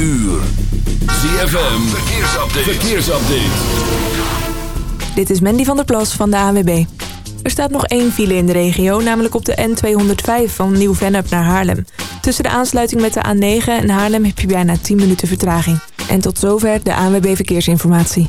uur. ZFM, verkeersupdate. Dit is Mandy van der Plas van de ANWB. Er staat nog één file in de regio, namelijk op de N205 van Nieuw-Vennep naar Haarlem. Tussen de aansluiting met de A9 en Haarlem heb je bijna 10 minuten vertraging. En tot zover de ANWB Verkeersinformatie.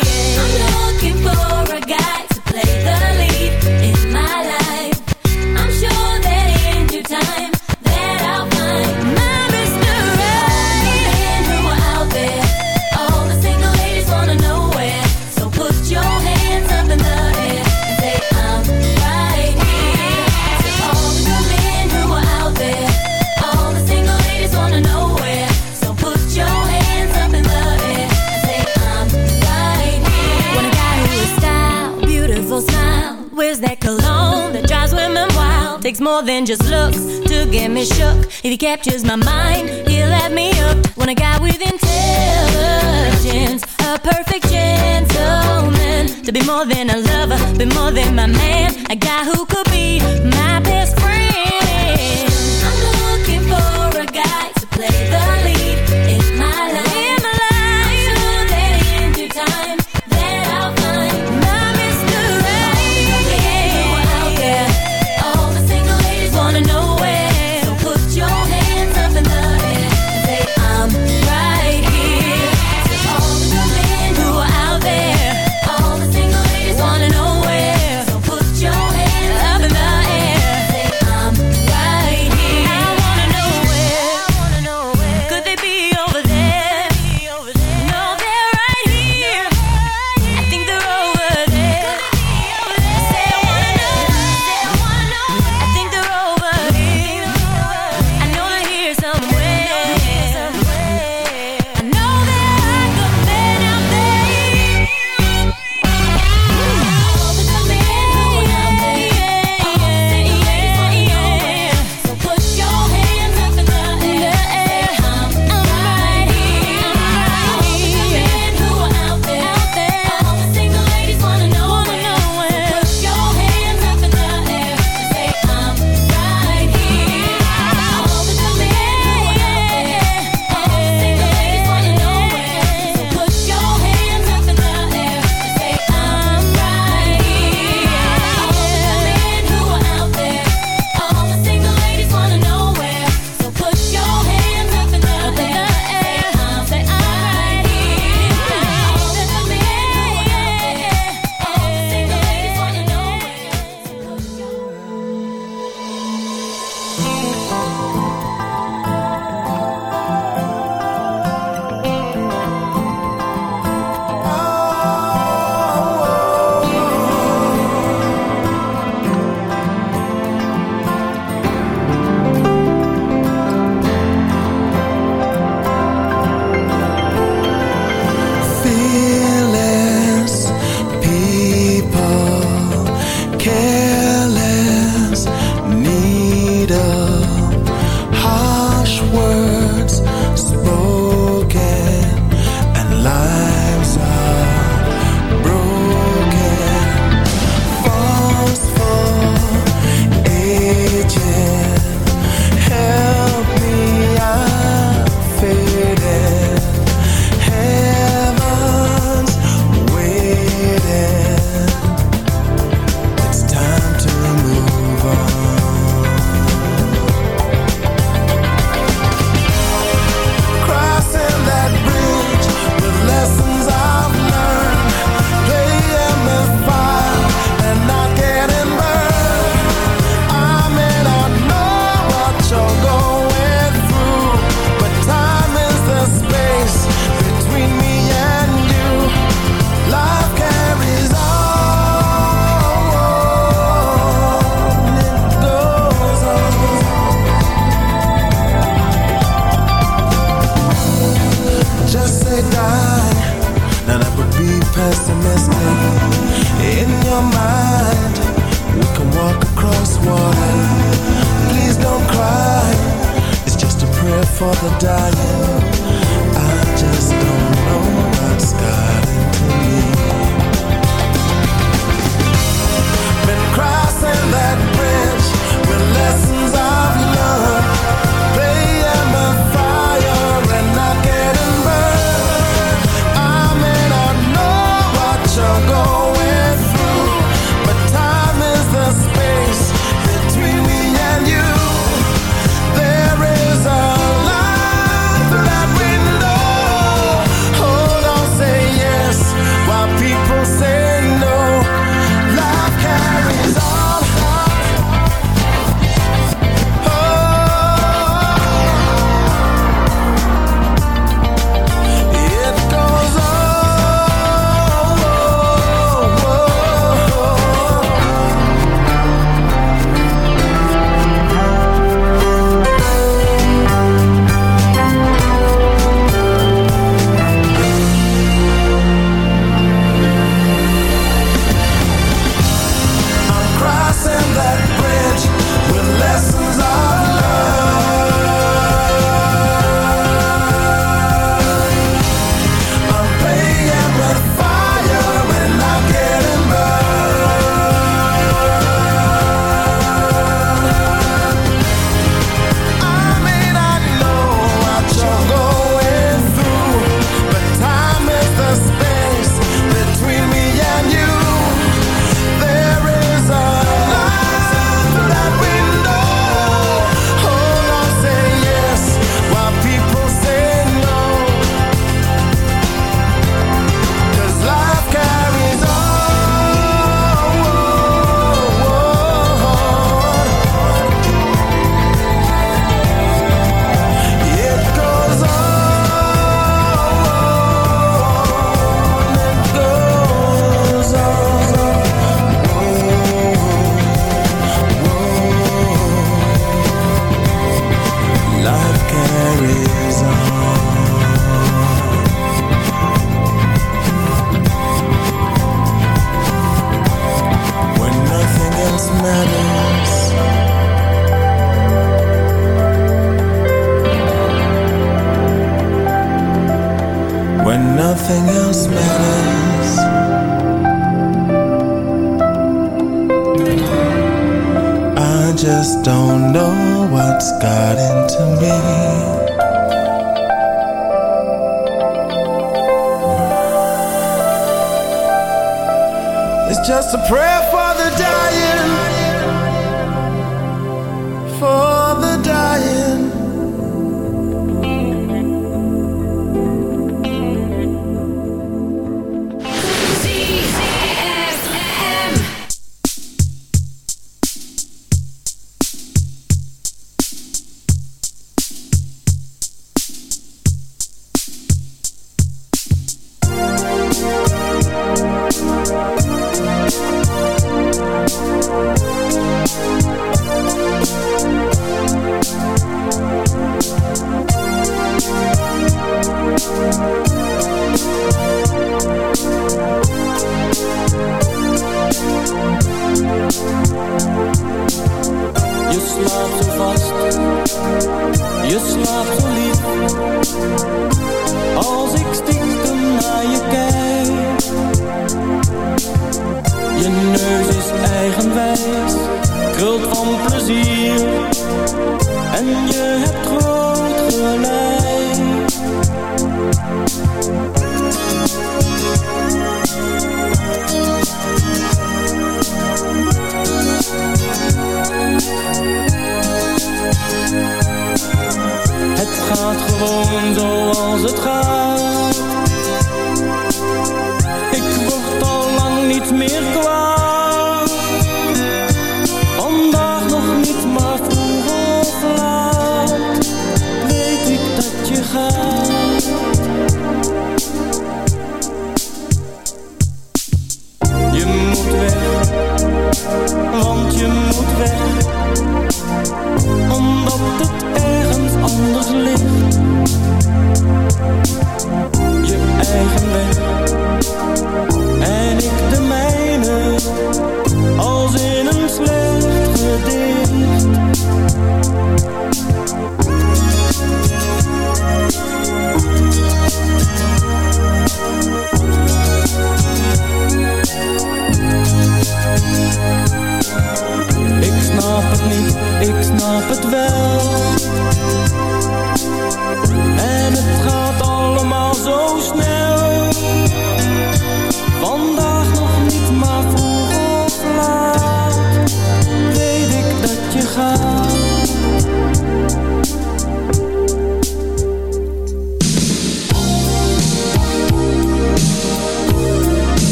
takes more than just looks to get me shook. If he captures my mind, he'll have me up. When a guy with intelligence, a perfect gentleman, to be more than a lover, be more than my man, a guy who could be my best friend. I'm looking for a guy to play the lead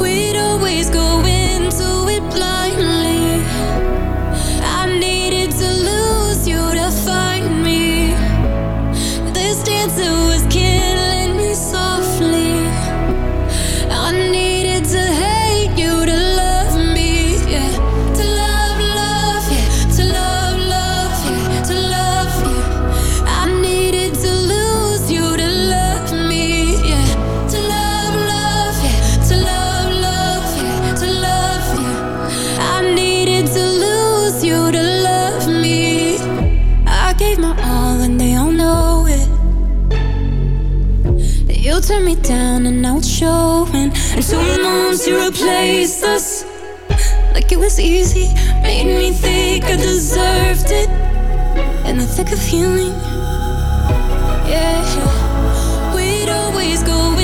We'd always go And two months you replaced us Like it was easy Made me think I deserved it. And the thick of healing Yeah. We'd always go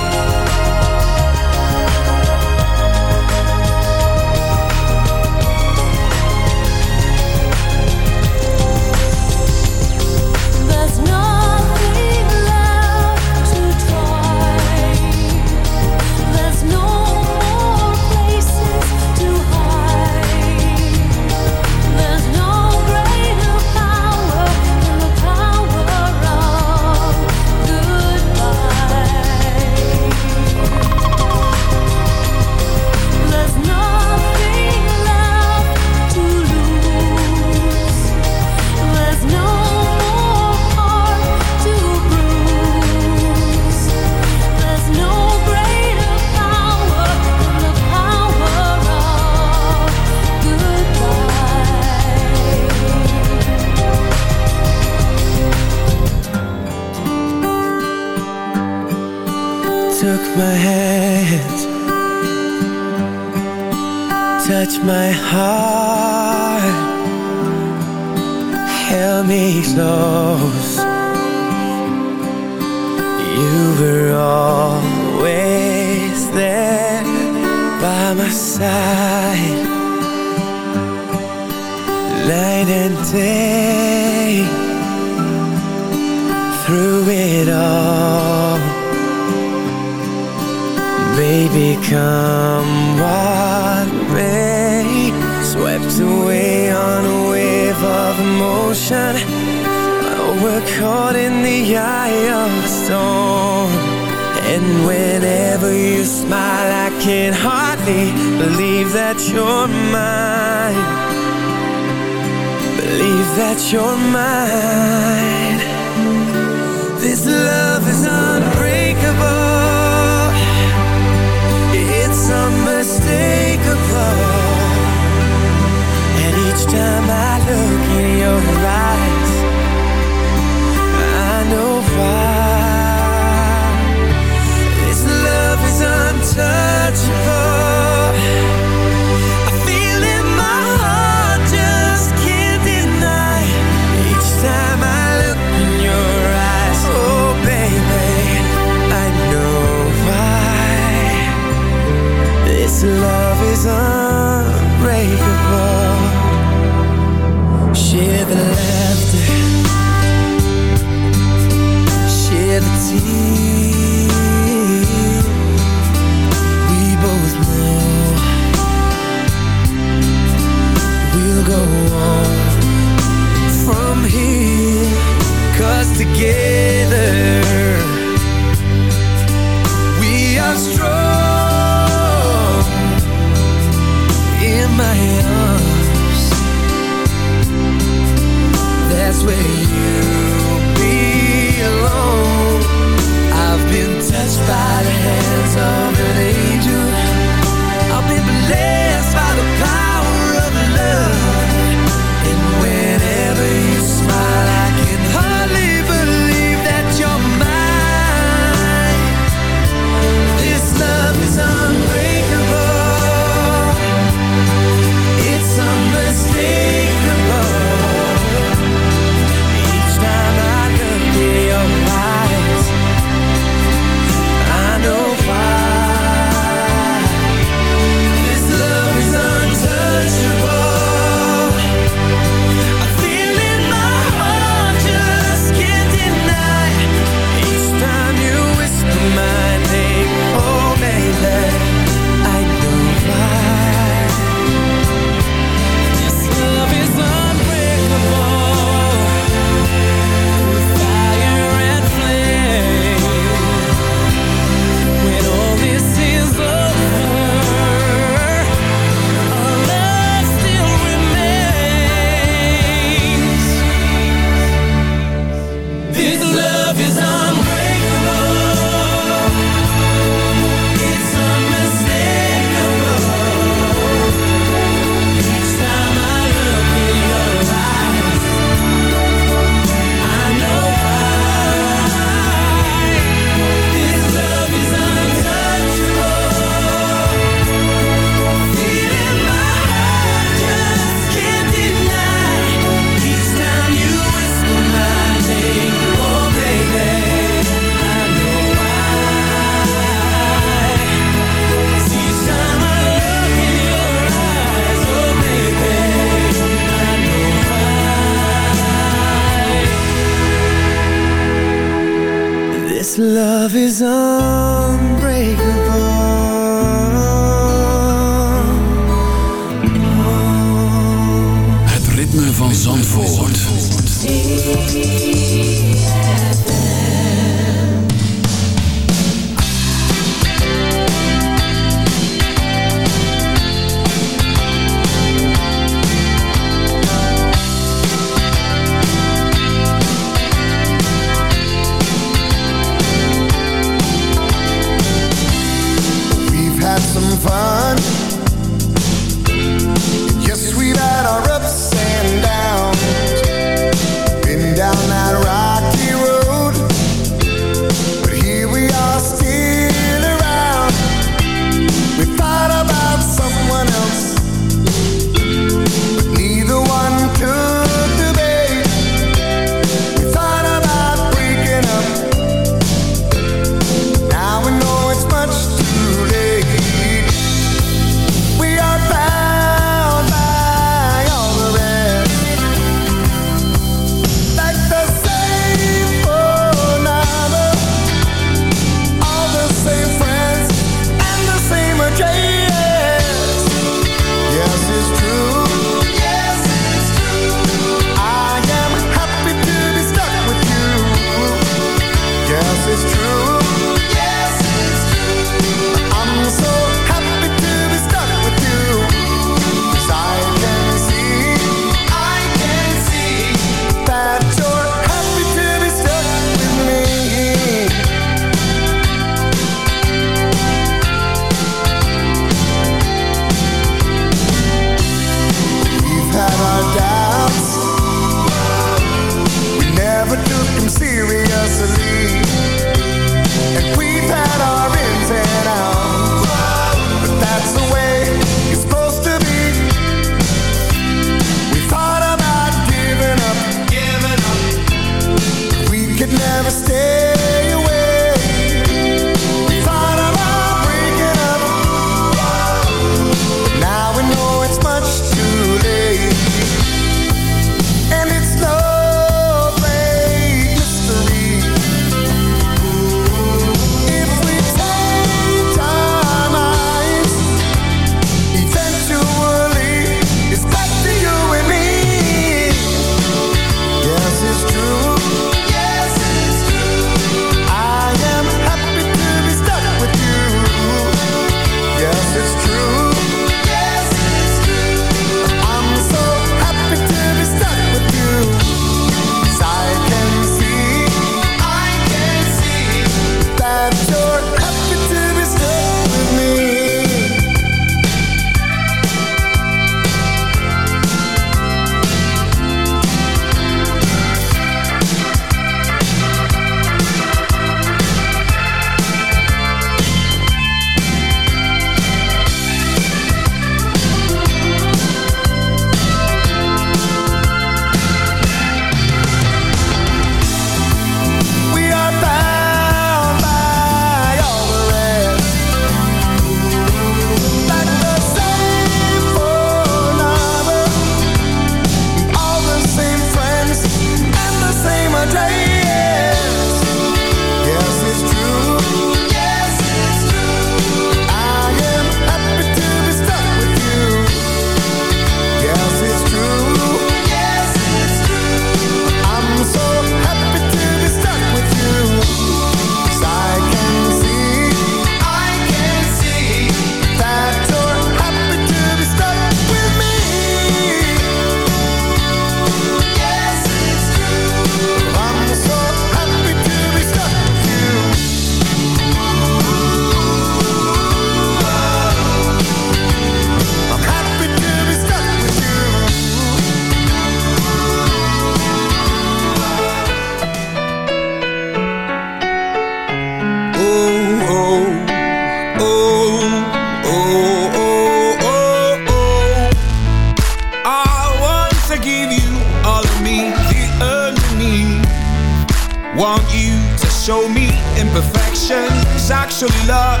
Want you to show me imperfections, actually love.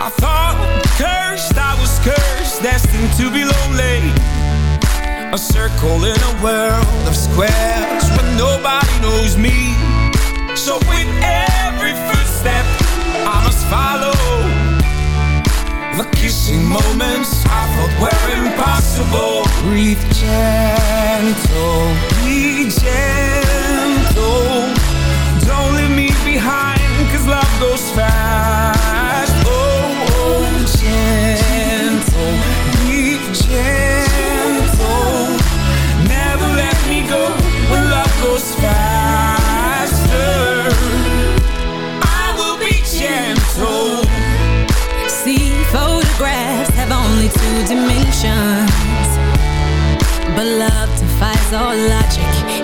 I thought cursed, I was cursed, destined to be lonely. A circle in a world of squares where nobody knows me. So with every footstep, I must follow. The kissing moments I thought were impossible. Breathe gentle, be gentle. Don't leave me behind, cause love goes fast. Oh, oh, gentle, be gentle. Never let me go when love goes faster. I will be gentle. See, photographs have only two dimensions. But love defies all logic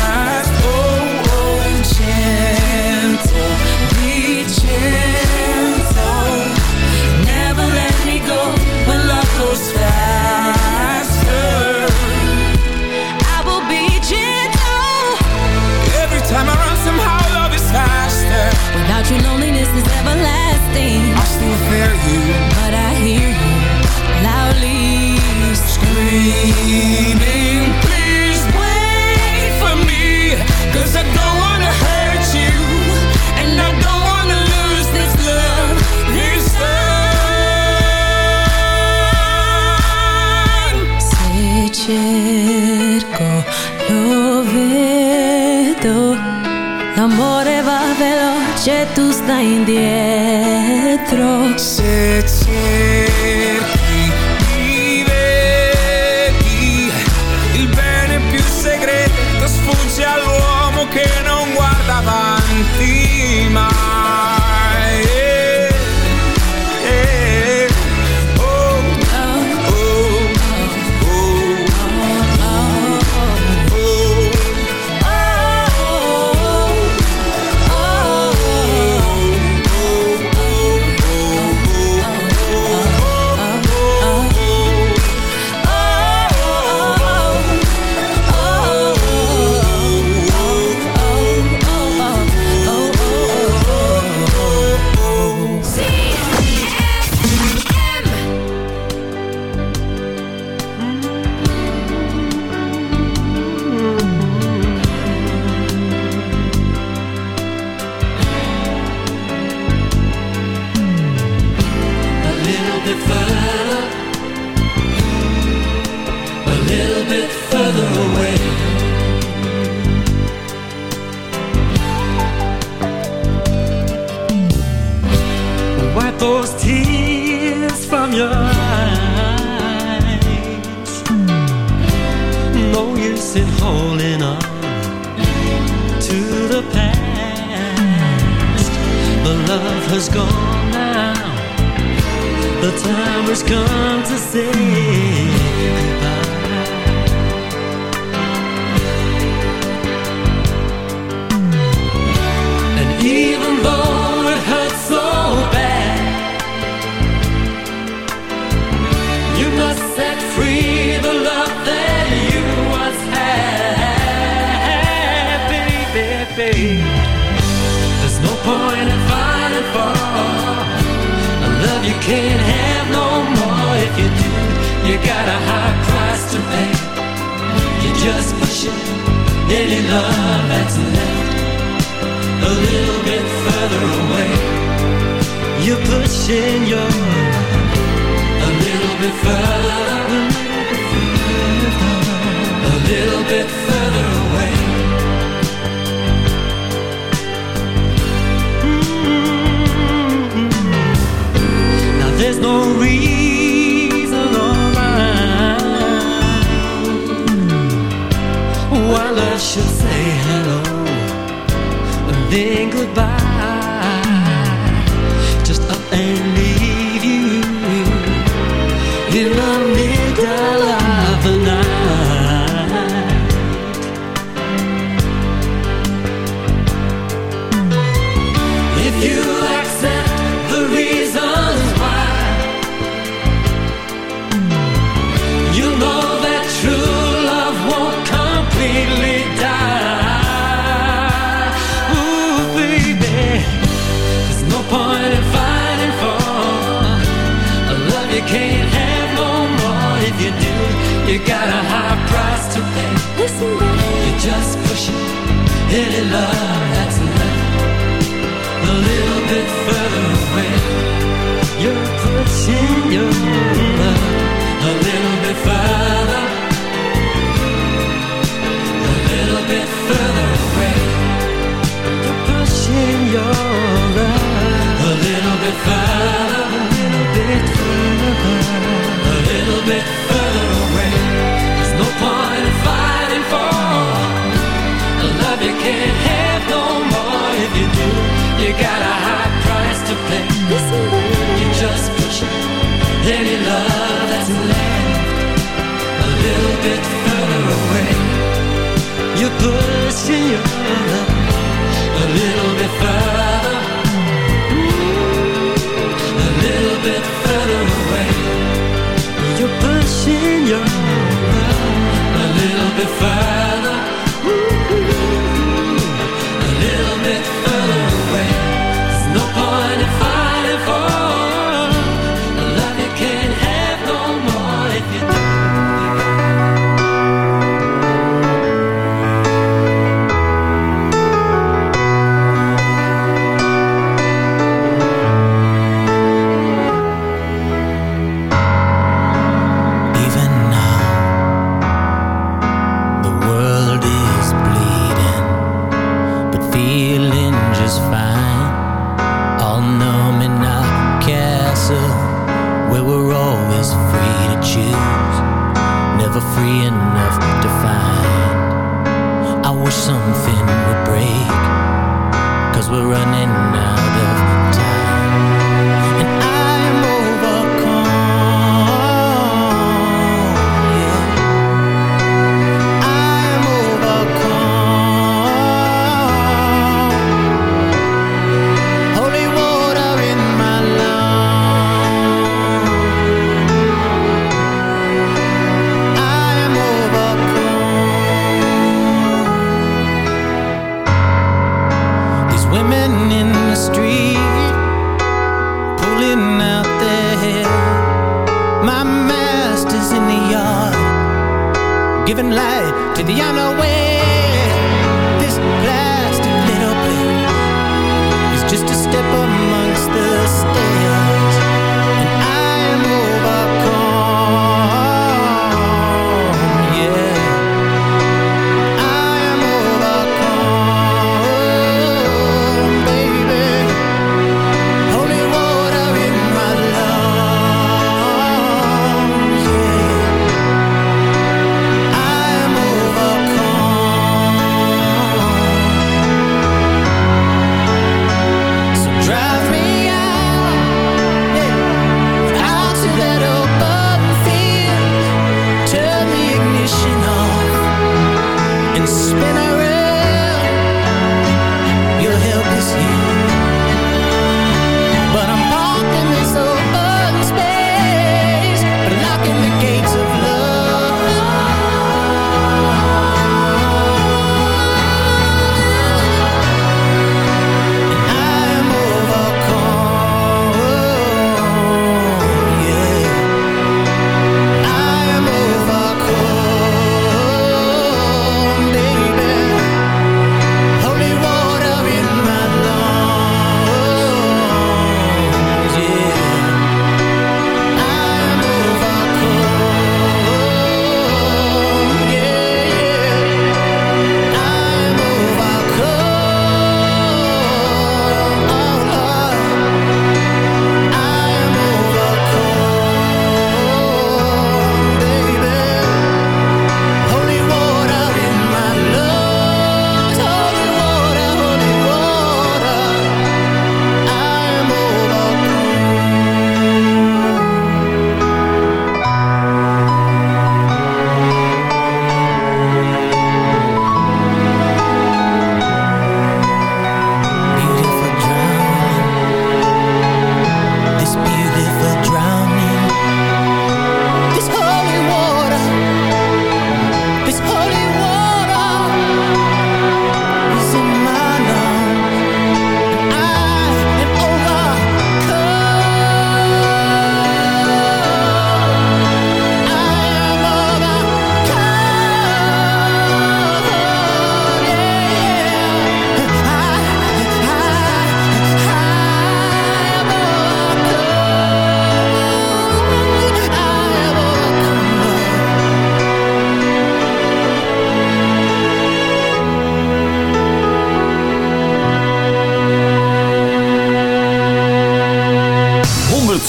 Tu stai indietro. Se cerchi bit further away. There's no point in fighting for. A love you can't have no more. If you do, you got a high price to pay. Just push any love that's left A little bit further away. You're pushing your love. the father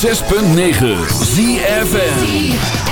106.9 ZFN